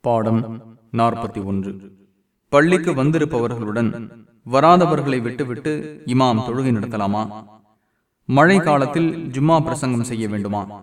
பாடம் நாற்பத்தி ஒன்று. பள்ளிக்கு வந்திருப்பவர்களுடன் வராதவர்களை விட்டுவிட்டு இமாம் தொழுகை நடத்தலாமா? மழை காலத்தில் ஜும்மா பிரசங்கம் செய்ய வேண்டுமா?